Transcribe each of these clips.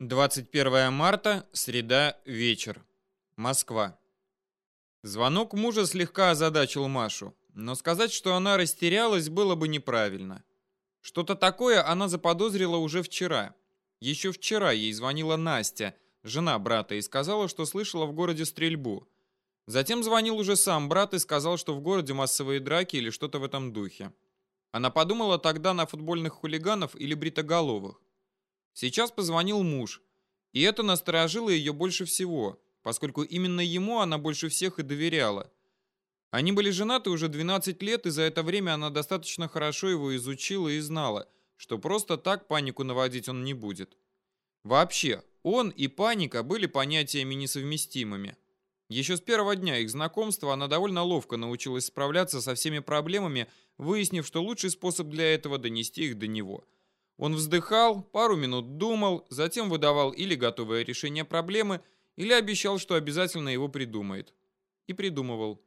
21 марта, среда, вечер. Москва. Звонок мужа слегка озадачил Машу, но сказать, что она растерялась, было бы неправильно. Что-то такое она заподозрила уже вчера. Еще вчера ей звонила Настя, жена брата, и сказала, что слышала в городе стрельбу. Затем звонил уже сам брат и сказал, что в городе массовые драки или что-то в этом духе. Она подумала тогда на футбольных хулиганов или бритоголовых. Сейчас позвонил муж, и это насторожило ее больше всего, поскольку именно ему она больше всех и доверяла. Они были женаты уже 12 лет, и за это время она достаточно хорошо его изучила и знала, что просто так панику наводить он не будет. Вообще, он и паника были понятиями несовместимыми. Еще с первого дня их знакомства она довольно ловко научилась справляться со всеми проблемами, выяснив, что лучший способ для этого донести их до него – он вздыхал, пару минут думал, затем выдавал или готовое решение проблемы, или обещал, что обязательно его придумает. И придумывал.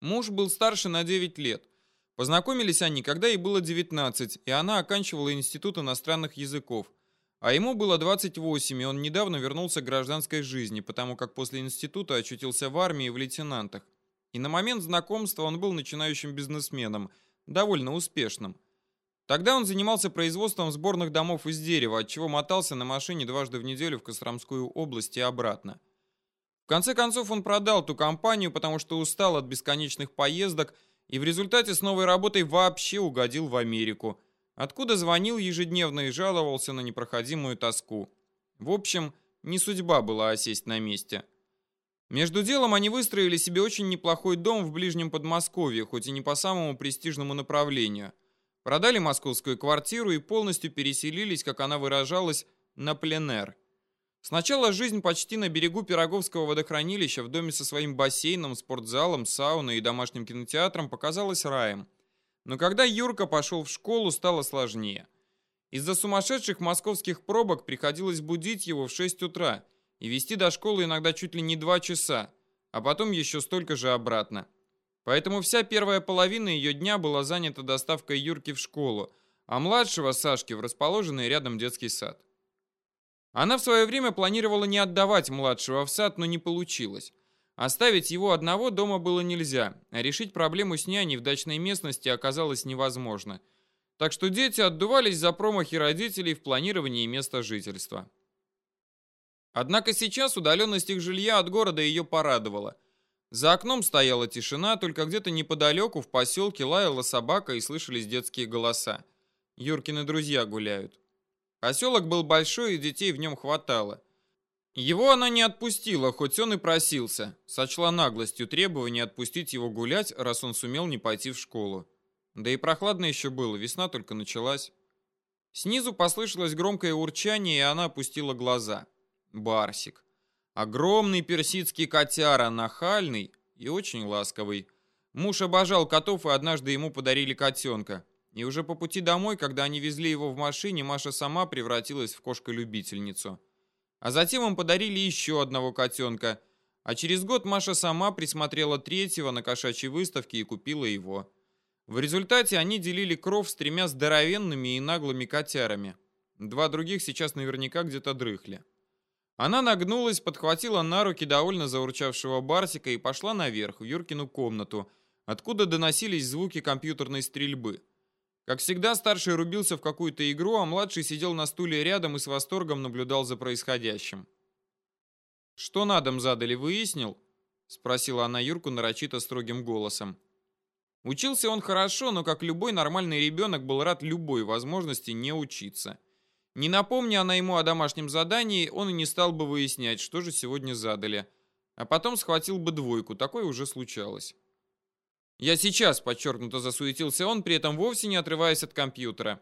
Муж был старше на 9 лет. Познакомились они, когда ей было 19, и она оканчивала Институт иностранных языков. А ему было 28, и он недавно вернулся к гражданской жизни, потому как после института очутился в армии в лейтенантах. И на момент знакомства он был начинающим бизнесменом, довольно успешным. Тогда он занимался производством сборных домов из дерева, отчего мотался на машине дважды в неделю в Костромскую область и обратно. В конце концов он продал ту компанию, потому что устал от бесконечных поездок и в результате с новой работой вообще угодил в Америку, откуда звонил ежедневно и жаловался на непроходимую тоску. В общем, не судьба была осесть на месте. Между делом они выстроили себе очень неплохой дом в ближнем Подмосковье, хоть и не по самому престижному направлению – Продали московскую квартиру и полностью переселились, как она выражалась, на пленэр. Сначала жизнь почти на берегу Пироговского водохранилища в доме со своим бассейном, спортзалом, сауной и домашним кинотеатром показалась раем. Но когда Юрка пошел в школу, стало сложнее. Из-за сумасшедших московских пробок приходилось будить его в 6 утра и вести до школы иногда чуть ли не 2 часа, а потом еще столько же обратно. Поэтому вся первая половина ее дня была занята доставкой Юрки в школу, а младшего Сашки в расположенный рядом детский сад. Она в свое время планировала не отдавать младшего в сад, но не получилось. Оставить его одного дома было нельзя, а решить проблему с няней в дачной местности оказалось невозможно. Так что дети отдувались за промахи родителей в планировании места жительства. Однако сейчас удаленность их жилья от города ее порадовала – за окном стояла тишина, только где-то неподалеку в поселке лаяла собака и слышались детские голоса. Юркины друзья гуляют. Поселок был большой, и детей в нем хватало. Его она не отпустила, хоть он и просился. Сочла наглостью требование отпустить его гулять, раз он сумел не пойти в школу. Да и прохладно еще было, весна только началась. Снизу послышалось громкое урчание, и она опустила глаза. Барсик. Огромный персидский котяра, нахальный и очень ласковый. Муж обожал котов, и однажды ему подарили котенка. И уже по пути домой, когда они везли его в машине, Маша сама превратилась в кошка-любительницу. А затем им подарили еще одного котенка. А через год Маша сама присмотрела третьего на кошачьей выставке и купила его. В результате они делили кров с тремя здоровенными и наглыми котярами. Два других сейчас наверняка где-то дрыхли. Она нагнулась, подхватила на руки довольно заурчавшего Барсика и пошла наверх, в Юркину комнату, откуда доносились звуки компьютерной стрельбы. Как всегда, старший рубился в какую-то игру, а младший сидел на стуле рядом и с восторгом наблюдал за происходящим. «Что на дом задали, выяснил?» — спросила она Юрку нарочито строгим голосом. Учился он хорошо, но как любой нормальный ребенок был рад любой возможности не учиться. Не напомни она ему о домашнем задании, он и не стал бы выяснять, что же сегодня задали. А потом схватил бы двойку, такое уже случалось. «Я сейчас», — подчеркнуто засуетился он, при этом вовсе не отрываясь от компьютера.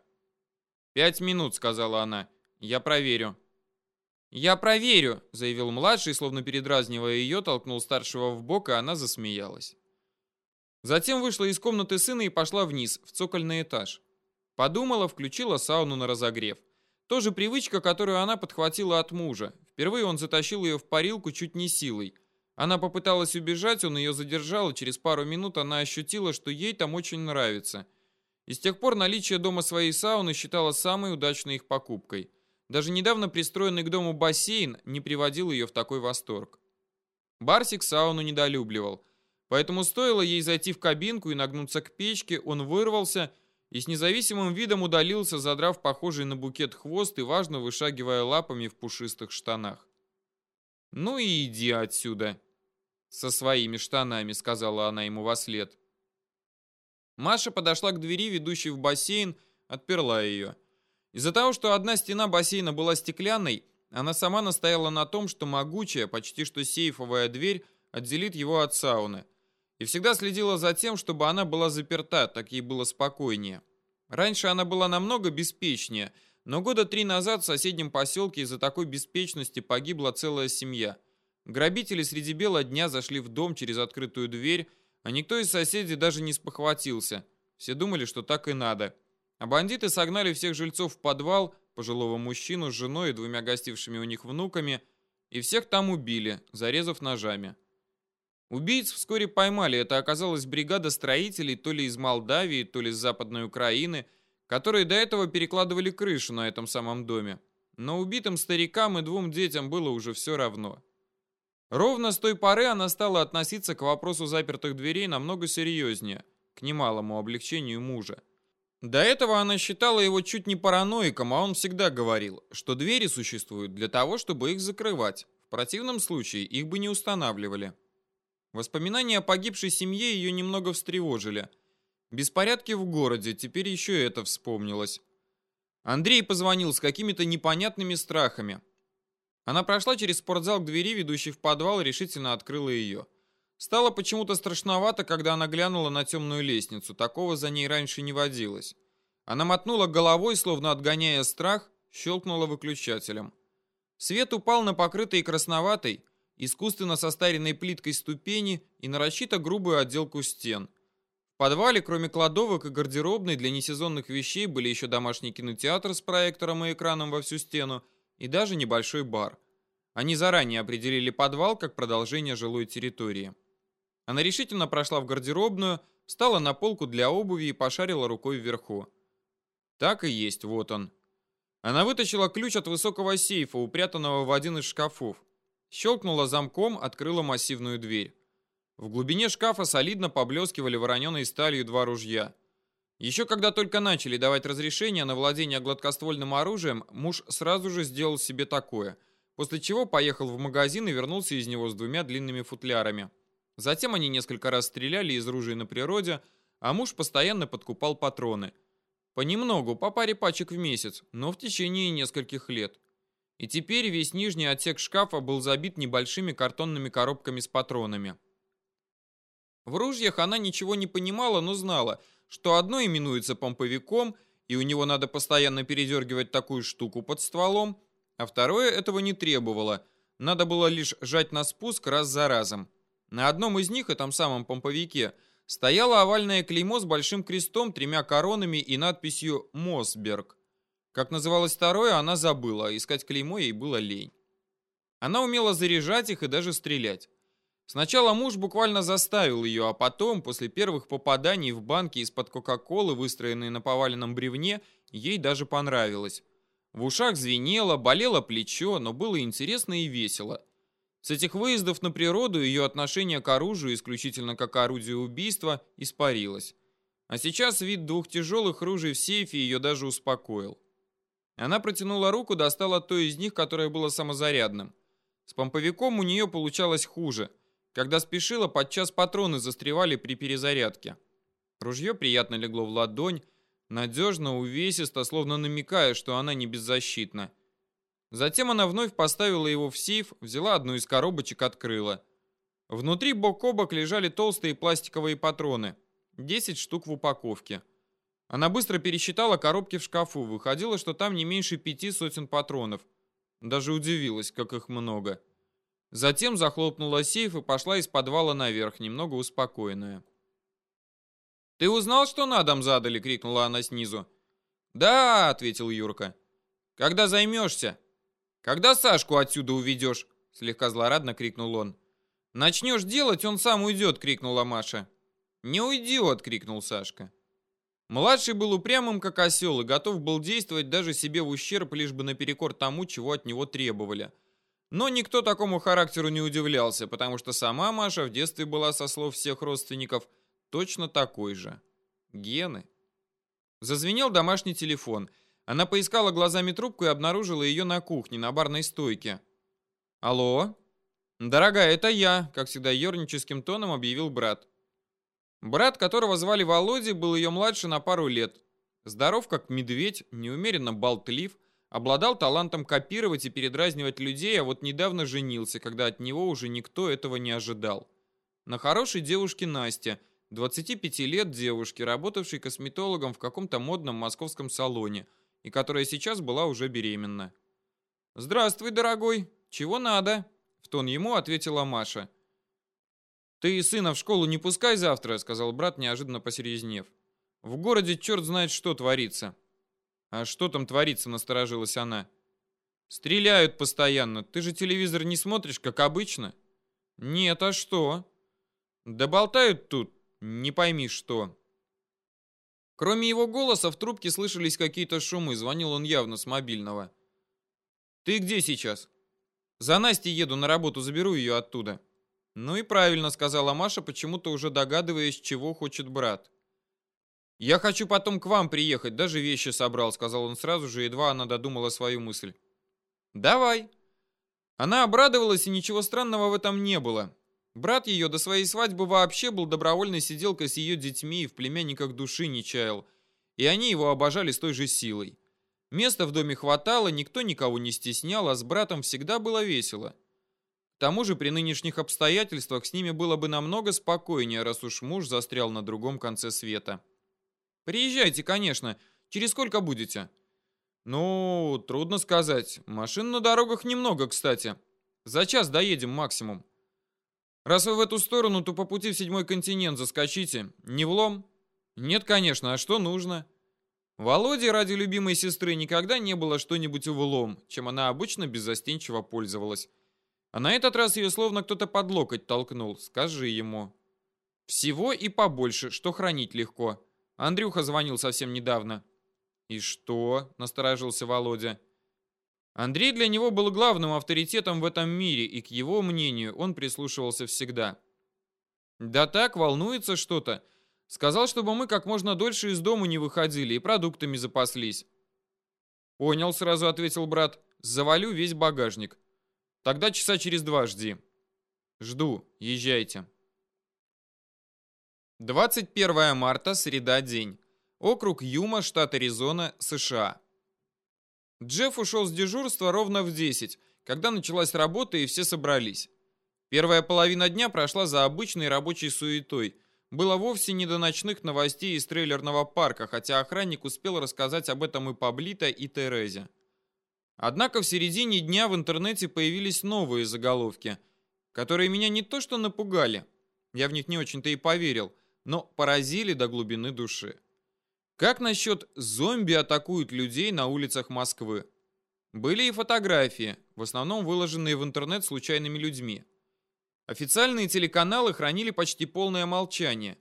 «Пять минут», — сказала она. «Я проверю». «Я проверю», — заявил младший, словно передразнивая ее, толкнул старшего в бок, и она засмеялась. Затем вышла из комнаты сына и пошла вниз, в цокольный этаж. Подумала, включила сауну на разогрев. Тоже привычка, которую она подхватила от мужа. Впервые он затащил ее в парилку чуть не силой. Она попыталась убежать, он ее задержал, и через пару минут она ощутила, что ей там очень нравится. И с тех пор наличие дома своей сауны считала самой удачной их покупкой. Даже недавно пристроенный к дому бассейн не приводил ее в такой восторг. Барсик сауну недолюбливал, поэтому стоило ей зайти в кабинку и нагнуться к печке, он вырвался и с независимым видом удалился, задрав похожий на букет хвост и важно вышагивая лапами в пушистых штанах. «Ну и иди отсюда!» «Со своими штанами», — сказала она ему во след. Маша подошла к двери, ведущей в бассейн, отперла ее. Из-за того, что одна стена бассейна была стеклянной, она сама настояла на том, что могучая, почти что сейфовая дверь отделит его от сауны. И всегда следила за тем, чтобы она была заперта, так ей было спокойнее. Раньше она была намного беспечнее, но года три назад в соседнем поселке из-за такой беспечности погибла целая семья. Грабители среди бела дня зашли в дом через открытую дверь, а никто из соседей даже не спохватился. Все думали, что так и надо. А бандиты согнали всех жильцов в подвал, пожилого мужчину с женой и двумя гостившими у них внуками, и всех там убили, зарезав ножами. Убийц вскоре поймали. Это оказалась бригада строителей то ли из Молдавии, то ли из Западной Украины, которые до этого перекладывали крышу на этом самом доме. Но убитым старикам и двум детям было уже все равно. Ровно с той поры она стала относиться к вопросу запертых дверей намного серьезнее, к немалому облегчению мужа. До этого она считала его чуть не параноиком, а он всегда говорил, что двери существуют для того, чтобы их закрывать. В противном случае их бы не устанавливали. Воспоминания о погибшей семье ее немного встревожили. Беспорядки в городе, теперь еще это вспомнилось. Андрей позвонил с какими-то непонятными страхами. Она прошла через спортзал к двери, ведущей в подвал, и решительно открыла ее. Стало почему-то страшновато, когда она глянула на темную лестницу. Такого за ней раньше не водилось. Она мотнула головой, словно отгоняя страх, щелкнула выключателем. Свет упал на покрытый красноватой, искусственно состаренной плиткой ступени и нарочито грубую отделку стен. В подвале, кроме кладовок и гардеробной для несезонных вещей, были еще домашний кинотеатр с проектором и экраном во всю стену, и даже небольшой бар. Они заранее определили подвал как продолжение жилой территории. Она решительно прошла в гардеробную, встала на полку для обуви и пошарила рукой вверху. Так и есть, вот он. Она вытащила ключ от высокого сейфа, упрятанного в один из шкафов. Щелкнула замком, открыла массивную дверь. В глубине шкафа солидно поблескивали вороненой сталью два ружья – еще когда только начали давать разрешение на владение гладкоствольным оружием, муж сразу же сделал себе такое, после чего поехал в магазин и вернулся из него с двумя длинными футлярами. Затем они несколько раз стреляли из ружей на природе, а муж постоянно подкупал патроны. Понемногу, по паре пачек в месяц, но в течение нескольких лет. И теперь весь нижний отсек шкафа был забит небольшими картонными коробками с патронами. В ружьях она ничего не понимала, но знала – что одно именуется помповиком, и у него надо постоянно передергивать такую штуку под стволом, а второе этого не требовало, надо было лишь жать на спуск раз за разом. На одном из них, этом самом помповике, стояло овальное клеймо с большим крестом, тремя коронами и надписью «Мосберг». Как называлось второе, она забыла, а искать клеймо ей было лень. Она умела заряжать их и даже стрелять. Сначала муж буквально заставил ее, а потом, после первых попаданий в банки из-под Кока-Колы, выстроенные на поваленном бревне, ей даже понравилось. В ушах звенело, болело плечо, но было интересно и весело. С этих выездов на природу ее отношение к оружию, исключительно как орудию убийства, испарилось. А сейчас вид двух тяжелых ружей в сейфе ее даже успокоил. Она протянула руку, достала то из них, которое было самозарядным. С помповиком у нее получалось хуже – когда спешила, подчас патроны застревали при перезарядке. Ружье приятно легло в ладонь, надежно, увесисто, словно намекая, что она не беззащитна. Затем она вновь поставила его в сейф, взяла одну из коробочек, открыла. Внутри бок о бок лежали толстые пластиковые патроны. 10 штук в упаковке. Она быстро пересчитала коробки в шкафу. Выходило, что там не меньше пяти сотен патронов. Даже удивилась, как их много. Затем захлопнула сейф и пошла из подвала наверх, немного успокоенная. «Ты узнал, что на дом задали?» — крикнула она снизу. «Да», — ответил Юрка. «Когда займешься?» «Когда Сашку отсюда уведешь?» — слегка злорадно крикнул он. «Начнешь делать, он сам уйдет!» — крикнула Маша. «Не уйдет!» — крикнул Сашка. Младший был упрямым, как осел, и готов был действовать даже себе в ущерб, лишь бы наперекор тому, чего от него требовали. Но никто такому характеру не удивлялся, потому что сама Маша в детстве была, со слов всех родственников, точно такой же. Гены. Зазвенел домашний телефон. Она поискала глазами трубку и обнаружила ее на кухне, на барной стойке. «Алло?» «Дорогая, это я», — как всегда ерническим тоном объявил брат. Брат, которого звали Володя, был ее младше на пару лет. Здоров как медведь, неумеренно болтлив, обладал талантом копировать и передразнивать людей, а вот недавно женился, когда от него уже никто этого не ожидал. На хорошей девушке Насте, 25 лет девушке, работавшей косметологом в каком-то модном московском салоне, и которая сейчас была уже беременна. «Здравствуй, дорогой. Чего надо?» — в тон ему ответила Маша. «Ты сына в школу не пускай завтра», — сказал брат, неожиданно посерьезнев. «В городе черт знает, что творится». «А что там творится?» — насторожилась она. «Стреляют постоянно. Ты же телевизор не смотришь, как обычно?» «Нет, а что?» «Да болтают тут, не пойми что». Кроме его голоса в трубке слышались какие-то шумы, звонил он явно с мобильного. «Ты где сейчас?» «За Настей еду на работу, заберу ее оттуда». «Ну и правильно», — сказала Маша, почему-то уже догадываясь, чего хочет брат. «Я хочу потом к вам приехать, даже вещи собрал», — сказал он сразу же, едва она додумала свою мысль. «Давай». Она обрадовалась, и ничего странного в этом не было. Брат ее до своей свадьбы вообще был добровольной сиделкой с ее детьми и в племянниках души не чаял, и они его обожали с той же силой. Места в доме хватало, никто никого не стеснял, а с братом всегда было весело. Тому же при нынешних обстоятельствах с ними было бы намного спокойнее, раз уж муж застрял на другом конце света. «Приезжайте, конечно. Через сколько будете?» «Ну, трудно сказать. Машин на дорогах немного, кстати. За час доедем максимум. Раз вы в эту сторону, то по пути в седьмой континент заскочите. Не влом?» «Нет, конечно. А что нужно?» Володе ради любимой сестры никогда не было что-нибудь влом, чем она обычно беззастенчиво пользовалась. А на этот раз ее словно кто-то под локоть толкнул. Скажи ему. Всего и побольше, что хранить легко. Андрюха звонил совсем недавно. И что? Насторожился Володя. Андрей для него был главным авторитетом в этом мире, и к его мнению он прислушивался всегда. Да так, волнуется что-то. Сказал, чтобы мы как можно дольше из дома не выходили и продуктами запаслись. Понял, сразу ответил брат. Завалю весь багажник. Тогда часа через два жди. Жду. Езжайте. 21 марта, среда, день. Округ Юма, штат Аризона, США. Джефф ушел с дежурства ровно в 10, когда началась работа и все собрались. Первая половина дня прошла за обычной рабочей суетой. Было вовсе не до ночных новостей из трейлерного парка, хотя охранник успел рассказать об этом и Паблито, и Терезе. Однако в середине дня в интернете появились новые заголовки, которые меня не то что напугали, я в них не очень-то и поверил, но поразили до глубины души. Как насчет зомби атакуют людей на улицах Москвы? Были и фотографии, в основном выложенные в интернет случайными людьми. Официальные телеканалы хранили почти полное молчание.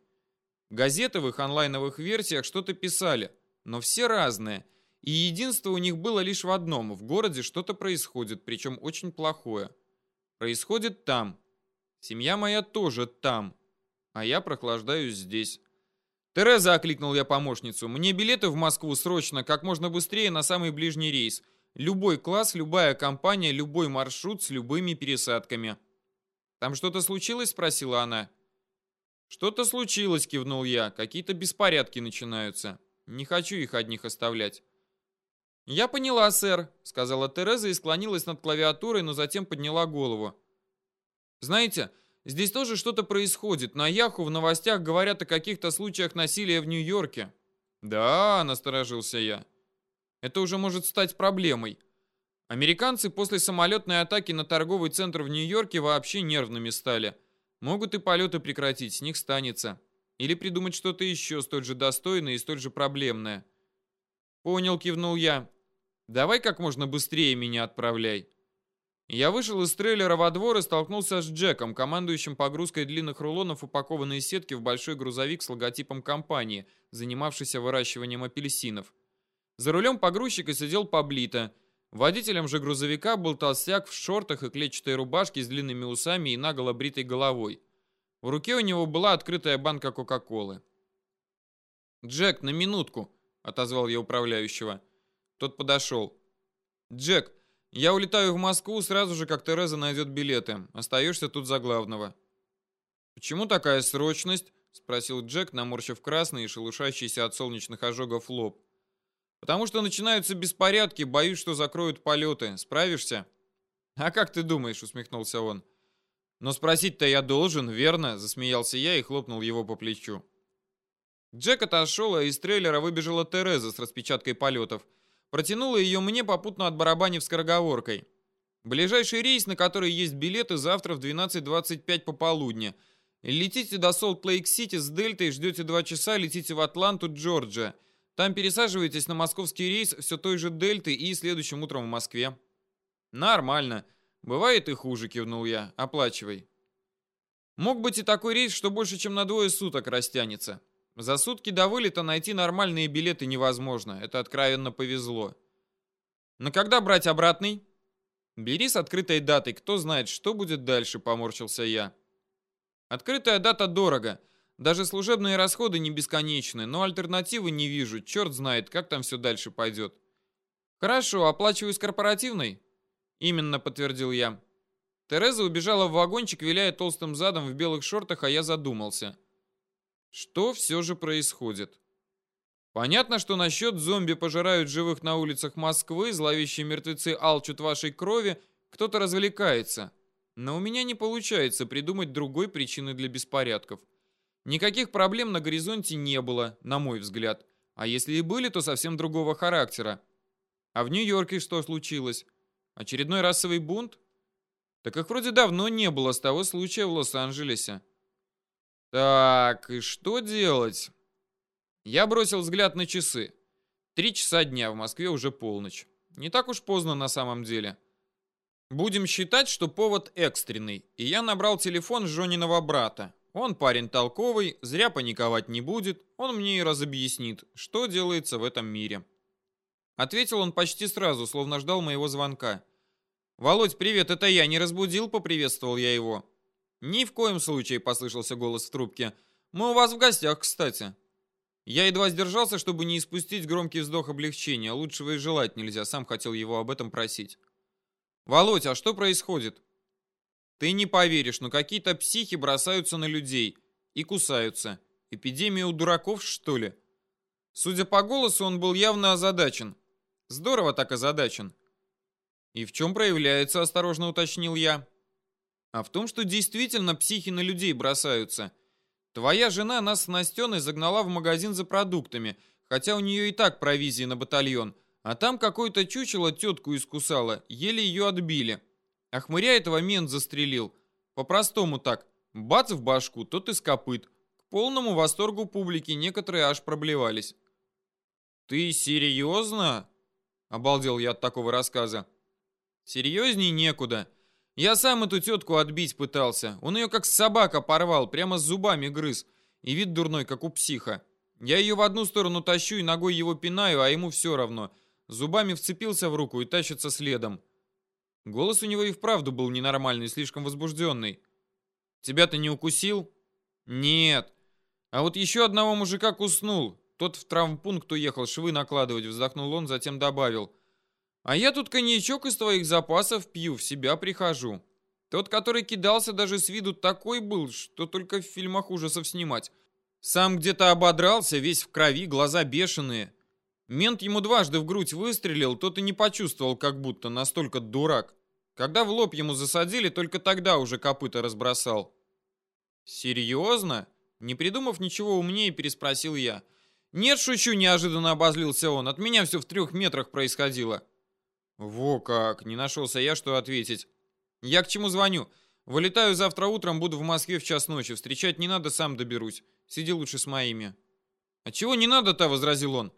Газеты в их онлайновых версиях что-то писали, но все разные – и единство у них было лишь в одном. В городе что-то происходит, причем очень плохое. Происходит там. Семья моя тоже там. А я прохлаждаюсь здесь. «Тереза», — окликнул я помощницу, — «мне билеты в Москву срочно, как можно быстрее на самый ближний рейс. Любой класс, любая компания, любой маршрут с любыми пересадками». «Там что-то случилось?» — спросила она. «Что-то случилось», — кивнул я. «Какие-то беспорядки начинаются. Не хочу их одних оставлять». «Я поняла, сэр», — сказала Тереза и склонилась над клавиатурой, но затем подняла голову. «Знаете, здесь тоже что-то происходит. На Яху в новостях говорят о каких-то случаях насилия в Нью-Йорке». «Да», — насторожился я. «Это уже может стать проблемой. Американцы после самолетной атаки на торговый центр в Нью-Йорке вообще нервными стали. Могут и полеты прекратить, с них станется. Или придумать что-то еще столь же достойное и столь же проблемное». «Понял», — кивнул я. Давай как можно быстрее меня отправляй. Я вышел из трейлера во двор и столкнулся с Джеком, командующим погрузкой длинных рулонов упакованные сетки в большой грузовик с логотипом компании, занимавшейся выращиванием апельсинов. За рулем погрузчика сидел Паблито. Водителем же грузовика был толстяк в шортах и клетчатой рубашке с длинными усами и наголо бритой головой. В руке у него была открытая банка Кока-Колы. «Джек, на минутку!» — отозвал я управляющего. Тот подошел. «Джек, я улетаю в Москву сразу же, как Тереза найдет билеты. Остаешься тут за главного». «Почему такая срочность?» — спросил Джек, наморщив красный и шелушащийся от солнечных ожогов лоб. «Потому что начинаются беспорядки, боюсь, что закроют полеты. Справишься?» «А как ты думаешь?» — усмехнулся он. «Но спросить-то я должен, верно?» — засмеялся я и хлопнул его по плечу. Джек отошел, а из трейлера выбежала Тереза с распечаткой полетов — протянула ее мне попутно отбарабанив скороговоркой. Ближайший рейс, на который есть билеты, завтра в 12.25 пополудни. Летите до Солт-Лейк-Сити с Дельтой, ждете 2 часа, летите в Атланту, Джорджия. Там пересаживаетесь на московский рейс все той же Дельты и следующим утром в Москве. Нормально. Бывает и хуже, кивнул я. Оплачивай. Мог быть и такой рейс, что больше, чем на двое суток растянется. За сутки до вылета найти нормальные билеты невозможно. Это откровенно повезло. Но когда брать обратный? Бери с открытой датой. Кто знает, что будет дальше, поморщился я. Открытая дата дорого. Даже служебные расходы не бесконечны, но альтернативы не вижу. Черт знает, как там все дальше пойдет. Хорошо, оплачиваю с корпоративной? Именно, подтвердил я. Тереза убежала в вагончик, виляя толстым задом в белых шортах, а я задумался. Что все же происходит? Понятно, что насчет зомби пожирают живых на улицах Москвы, зловещие мертвецы алчут вашей крови, кто-то развлекается. Но у меня не получается придумать другой причины для беспорядков. Никаких проблем на горизонте не было, на мой взгляд. А если и были, то совсем другого характера. А в Нью-Йорке что случилось? Очередной расовый бунт? Так их вроде давно не было с того случая в Лос-Анджелесе. Так, и что делать? Я бросил взгляд на часы. Три часа дня, в Москве уже полночь. Не так уж поздно на самом деле. Будем считать, что повод экстренный, и я набрал телефон Жониного брата. Он парень толковый, зря паниковать не будет, он мне и разобъяснит, что делается в этом мире. Ответил он почти сразу, словно ждал моего звонка. «Володь, привет, это я, не разбудил?» — поприветствовал я его. «Ни в коем случае», — послышался голос в трубке. «Мы у вас в гостях, кстати». Я едва сдержался, чтобы не испустить громкий вздох облегчения. Лучшего и желать нельзя, сам хотел его об этом просить. «Володь, а что происходит?» «Ты не поверишь, но какие-то психи бросаются на людей и кусаются. Эпидемия у дураков, что ли?» Судя по голосу, он был явно озадачен. Здорово так озадачен. «И в чем проявляется?» – осторожно уточнил я а в том, что действительно психи на людей бросаются. Твоя жена нас с Настеной загнала в магазин за продуктами, хотя у нее и так провизии на батальон, а там какое-то чучело тетку искусало, еле ее отбили. А хмыря этого мент застрелил. По-простому так, бац в башку, тот из копыт. К полному восторгу публики некоторые аж проблевались. «Ты серьезно?» — обалдел я от такого рассказа. «Серьезней некуда. Я сам эту тетку отбить пытался. Он ее как собака порвал, прямо с зубами грыз. И вид дурной, как у психа. Я ее в одну сторону тащу и ногой его пинаю, а ему все равно. Зубами вцепился в руку и тащится следом. Голос у него и вправду был ненормальный, слишком возбужденный. «Тебя-то не укусил?» «Нет. А вот еще одного мужика куснул. Тот в травмпункт уехал швы накладывать», вздохнул он, затем добавил. А я тут коньячок из твоих запасов пью, в себя прихожу. Тот, который кидался, даже с виду такой был, что только в фильмах ужасов снимать. Сам где-то ободрался, весь в крови, глаза бешеные. Мент ему дважды в грудь выстрелил, тот и не почувствовал, как будто настолько дурак. Когда в лоб ему засадили, только тогда уже копыта разбросал. «Серьезно?» Не придумав ничего умнее, переспросил я. «Нет, шучу», — неожиданно обозлился он. «От меня все в трех метрах происходило». Во как, не нашелся я, что ответить. Я к чему звоню? Вылетаю завтра утром, буду в Москве в час ночи. Встречать не надо, сам доберусь. Сиди лучше с моими. А чего не надо-то, возразил он.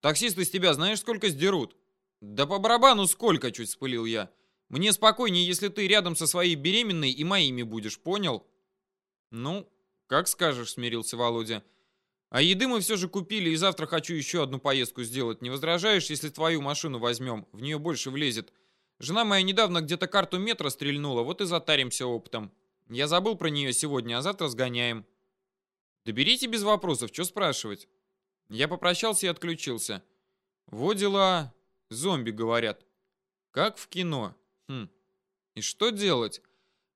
Таксисты с тебя знаешь, сколько сдерут? Да по барабану сколько, чуть спылил я. Мне спокойнее, если ты рядом со своей беременной и моими будешь, понял? Ну, как скажешь, смирился Володя. А еды мы все же купили, и завтра хочу еще одну поездку сделать. Не возражаешь, если твою машину возьмем? В нее больше влезет. Жена моя недавно где-то карту метра стрельнула, вот и затаримся опытом. Я забыл про нее сегодня, а завтра сгоняем. Да берите без вопросов, что спрашивать? Я попрощался и отключился. Вот дела. Зомби, говорят. Как в кино. Хм. И что делать?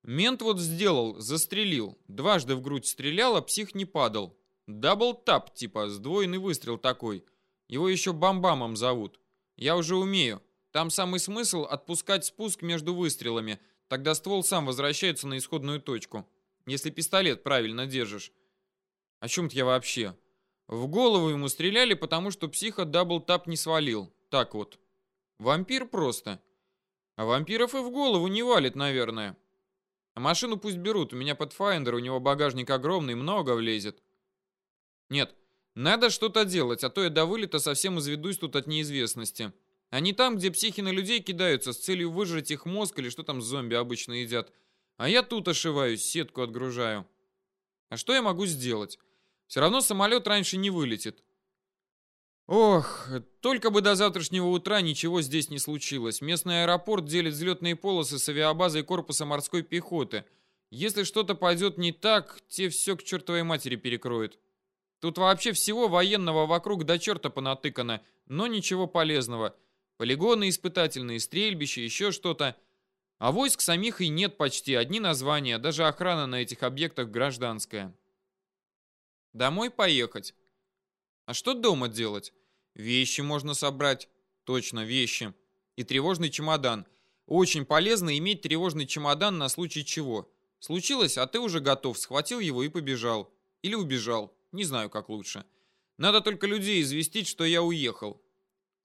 Мент вот сделал, застрелил. Дважды в грудь стрелял, а псих не падал. Double-tap, типа, сдвоенный выстрел такой. Его еще бамбамом зовут. Я уже умею. Там самый смысл отпускать спуск между выстрелами. Тогда ствол сам возвращается на исходную точку. Если пистолет правильно держишь. О чем-то я вообще. В голову ему стреляли, потому что психа double-tap не свалил. Так вот. Вампир просто. А вампиров и в голову не валит, наверное. А машину пусть берут. У меня Pathfinder, у него багажник огромный, много влезет. Нет, надо что-то делать, а то я до вылета совсем изведусь тут от неизвестности. А не там, где психи на людей кидаются с целью выжрать их мозг или что там зомби обычно едят. А я тут ошиваюсь, сетку отгружаю. А что я могу сделать? Все равно самолет раньше не вылетит. Ох, только бы до завтрашнего утра ничего здесь не случилось. Местный аэропорт делит взлетные полосы с авиабазой корпуса морской пехоты. Если что-то пойдет не так, те все к чертовой матери перекроют. Тут вообще всего военного вокруг до черта понатыкано, но ничего полезного. Полигоны испытательные, стрельбища, еще что-то. А войск самих и нет почти, одни названия, даже охрана на этих объектах гражданская. Домой поехать. А что дома делать? Вещи можно собрать. Точно, вещи. И тревожный чемодан. Очень полезно иметь тревожный чемодан на случай чего. Случилось, а ты уже готов, схватил его и побежал. Или убежал. Не знаю, как лучше. Надо только людей известить, что я уехал.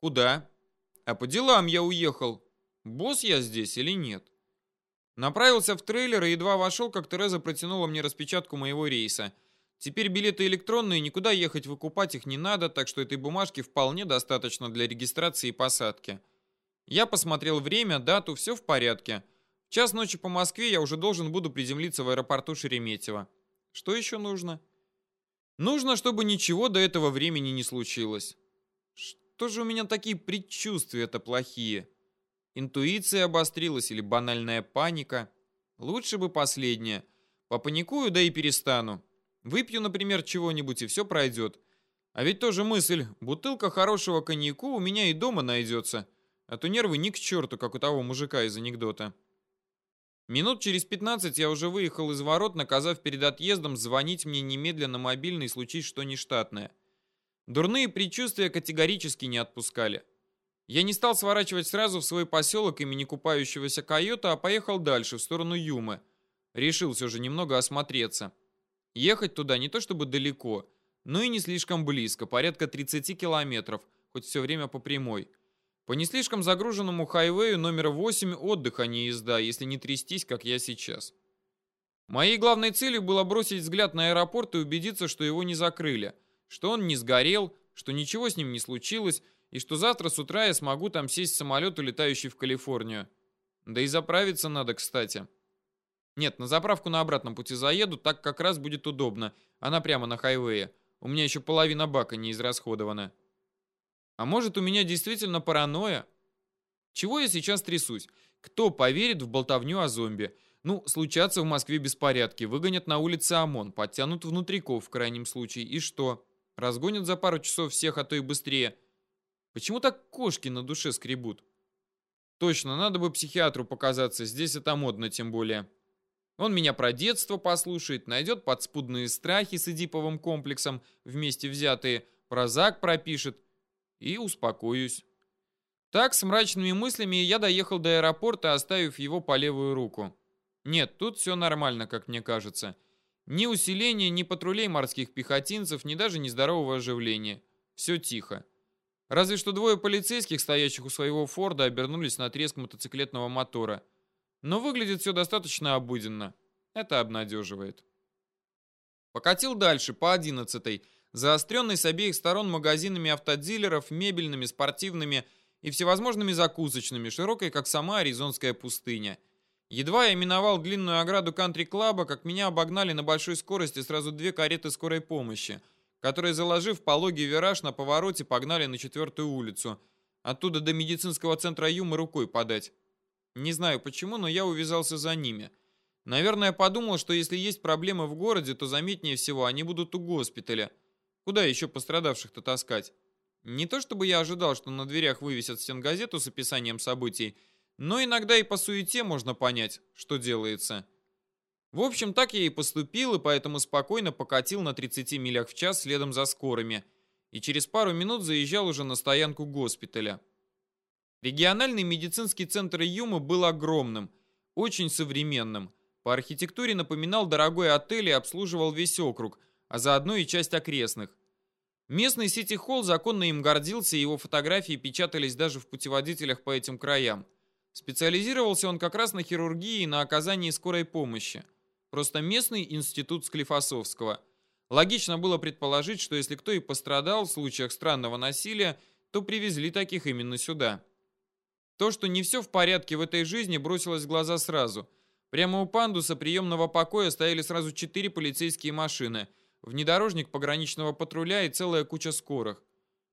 Куда? А по делам я уехал. Босс я здесь или нет? Направился в трейлер и едва вошел, как Тереза протянула мне распечатку моего рейса. Теперь билеты электронные, никуда ехать выкупать их не надо, так что этой бумажки вполне достаточно для регистрации и посадки. Я посмотрел время, дату, все в порядке. В час ночи по Москве я уже должен буду приземлиться в аэропорту Шереметьево. Что еще нужно? Нужно, чтобы ничего до этого времени не случилось. Что же у меня такие предчувствия-то плохие? Интуиция обострилась или банальная паника? Лучше бы последнее. Попаникую, да и перестану. Выпью, например, чего-нибудь, и все пройдет. А ведь тоже мысль, бутылка хорошего коньяку у меня и дома найдется. А то нервы ни к черту, как у того мужика из анекдота. Минут через 15 я уже выехал из ворот, наказав перед отъездом звонить мне немедленно мобильный, случись что нештатное. Дурные предчувствия категорически не отпускали. Я не стал сворачивать сразу в свой поселок имени купающегося койота, а поехал дальше, в сторону Юмы. Решил все же немного осмотреться. Ехать туда не то чтобы далеко, но и не слишком близко, порядка 30 километров, хоть все время по прямой. По не слишком загруженному хайвею номер 8 отдых, а не езда, если не трястись, как я сейчас. Моей главной целью было бросить взгляд на аэропорт и убедиться, что его не закрыли, что он не сгорел, что ничего с ним не случилось, и что завтра с утра я смогу там сесть в самолет, улетающий в Калифорнию. Да и заправиться надо, кстати. Нет, на заправку на обратном пути заеду, так как раз будет удобно. Она прямо на хайвее. У меня еще половина бака не израсходована. А может, у меня действительно паранойя? Чего я сейчас трясусь? Кто поверит в болтовню о зомби? Ну, случатся в Москве беспорядки, выгонят на улице ОМОН, подтянут внутриков в крайнем случае. И что? Разгонят за пару часов всех, а то и быстрее. Почему так кошки на душе скребут? Точно, надо бы психиатру показаться, здесь это модно тем более. Он меня про детство послушает, найдет подспудные страхи с Эдиповым комплексом, вместе взятые, прозак пропишет – и успокоюсь. Так, с мрачными мыслями я доехал до аэропорта, оставив его по левую руку. Нет, тут все нормально, как мне кажется. Ни усиления, ни патрулей морских пехотинцев, ни даже нездорового оживления. Все тихо. Разве что двое полицейских, стоящих у своего Форда, обернулись на треск мотоциклетного мотора. Но выглядит все достаточно обыденно. Это обнадеживает. Покатил дальше, по одиннадцатой, заостренный с обеих сторон магазинами автодилеров, мебельными, спортивными и всевозможными закусочными, широкой, как сама Аризонская пустыня. Едва я миновал длинную ограду кантри-клаба, как меня обогнали на большой скорости сразу две кареты скорой помощи, которые, заложив пологий вираж на повороте, погнали на четвертую улицу. Оттуда до медицинского центра Юма рукой подать. Не знаю почему, но я увязался за ними. Наверное, подумал, что если есть проблемы в городе, то заметнее всего они будут у госпиталя. Куда еще пострадавших-то таскать? Не то чтобы я ожидал, что на дверях вывесят стенгазету с описанием событий, но иногда и по суете можно понять, что делается. В общем, так я и поступил, и поэтому спокойно покатил на 30 милях в час следом за скорыми, и через пару минут заезжал уже на стоянку госпиталя. Региональный медицинский центр Юмы был огромным, очень современным. По архитектуре напоминал дорогой отель и обслуживал весь округ, а заодно и часть окрестных. Местный сити-холл законно им гордился, и его фотографии печатались даже в путеводителях по этим краям. Специализировался он как раз на хирургии и на оказании скорой помощи. Просто местный институт Склифосовского. Логично было предположить, что если кто и пострадал в случаях странного насилия, то привезли таких именно сюда. То, что не все в порядке в этой жизни, бросилось в глаза сразу. Прямо у пандуса приемного покоя стояли сразу четыре полицейские машины, внедорожник пограничного патруля и целая куча скорых.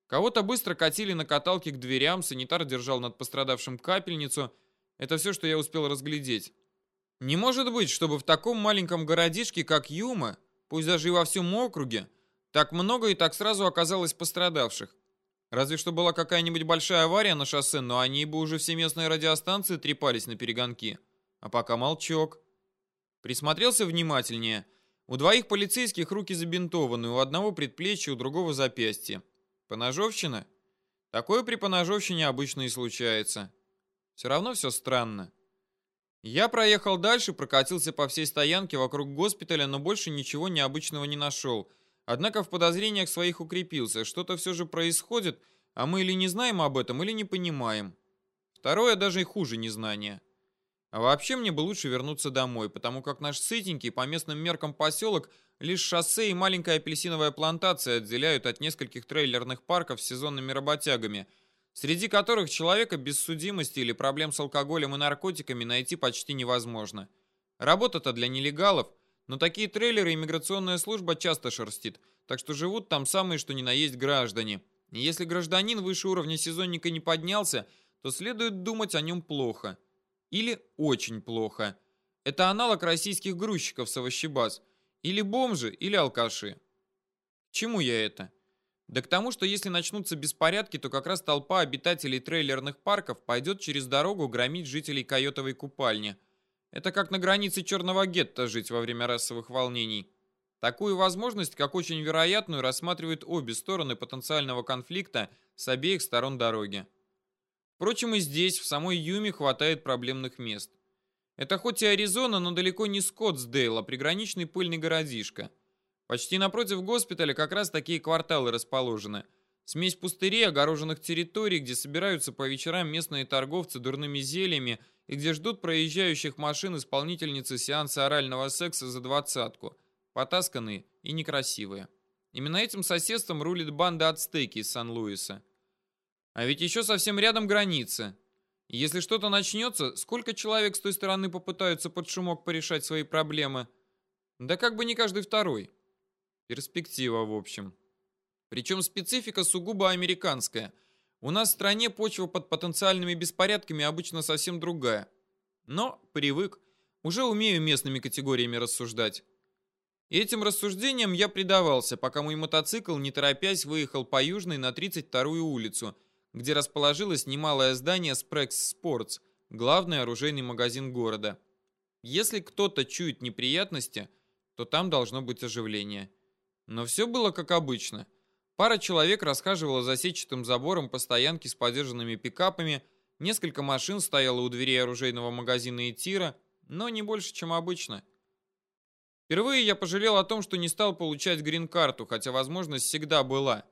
Кого-то быстро катили на каталке к дверям, санитар держал над пострадавшим капельницу. Это все, что я успел разглядеть. Не может быть, чтобы в таком маленьком городишке, как Юма, пусть даже и во всем округе, так много и так сразу оказалось пострадавших. Разве что была какая-нибудь большая авария на шоссе, но они бы уже все местные радиостанции трепались на перегонки. А пока молчок. Присмотрелся внимательнее. У двоих полицейских руки забинтованы, у одного предплечья, у другого запястье. Поножовщина? Такое при поножовщине обычно и случается. Все равно все странно. Я проехал дальше, прокатился по всей стоянке вокруг госпиталя, но больше ничего необычного не нашел. Однако в подозрениях своих укрепился. Что-то все же происходит, а мы или не знаем об этом, или не понимаем. Второе даже и хуже незнания. А вообще мне бы лучше вернуться домой, потому как наш сытенький по местным меркам поселок лишь шоссе и маленькая апельсиновая плантация отделяют от нескольких трейлерных парков с сезонными работягами, среди которых человека без судимости или проблем с алкоголем и наркотиками найти почти невозможно. Работа-то для нелегалов, но такие трейлеры иммиграционная служба часто шерстит, так что живут там самые что ни на есть граждане. И если гражданин выше уровня сезонника не поднялся, то следует думать о нем плохо. Или очень плохо. Это аналог российских грузчиков с овощебаз. Или бомжи, или алкаши. Чему я это? Да к тому, что если начнутся беспорядки, то как раз толпа обитателей трейлерных парков пойдет через дорогу громить жителей койотовой купальни – это как на границе черного гетто жить во время расовых волнений. Такую возможность, как очень вероятную, рассматривают обе стороны потенциального конфликта с обеих сторон дороги. Впрочем, и здесь, в самой Юме, хватает проблемных мест. Это хоть и Аризона, но далеко не Скоттсдейл, а приграничный пыльный городишко. Почти напротив госпиталя как раз такие кварталы расположены. Смесь пустырей, огороженных территорий, где собираются по вечерам местные торговцы дурными зельями – и где ждут проезжающих машин исполнительницы сеанса орального секса за двадцатку, потасканные и некрасивые. Именно этим соседством рулит банда ацтеки из Сан-Луиса. А ведь еще совсем рядом граница. Если что-то начнется, сколько человек с той стороны попытаются под шумок порешать свои проблемы? Да как бы не каждый второй. Перспектива, в общем. Причем специфика сугубо американская – у нас в стране почва под потенциальными беспорядками обычно совсем другая. Но привык, уже умею местными категориями рассуждать. И этим рассуждениям я предавался, пока мой мотоцикл, не торопясь, выехал по Южной на 32-ю улицу, где расположилось немалое здание Sprex Sports, главный оружейный магазин города. Если кто-то чует неприятности, то там должно быть оживление. Но все было как обычно – Пара человек расхаживала за сетчатым забором по стоянке с подержанными пикапами, несколько машин стояло у дверей оружейного магазина и тира, но не больше, чем обычно. Впервые я пожалел о том, что не стал получать грин-карту, хотя возможность всегда была.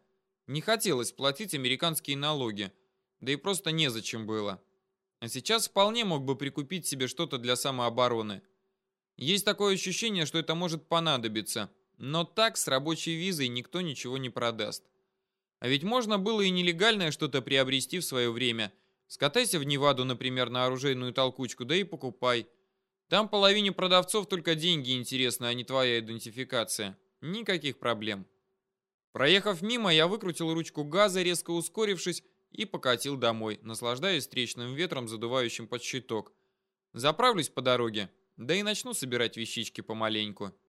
Не хотелось платить американские налоги, да и просто незачем было. А сейчас вполне мог бы прикупить себе что-то для самообороны. Есть такое ощущение, что это может понадобиться – но так с рабочей визой никто ничего не продаст. А ведь можно было и нелегальное что-то приобрести в свое время. Скатайся в Неваду, например, на оружейную толкучку, да и покупай. Там половине продавцов только деньги интересны, а не твоя идентификация. Никаких проблем. Проехав мимо, я выкрутил ручку газа, резко ускорившись, и покатил домой, наслаждаясь встречным ветром, задувающим под щиток. Заправлюсь по дороге, да и начну собирать вещички помаленьку.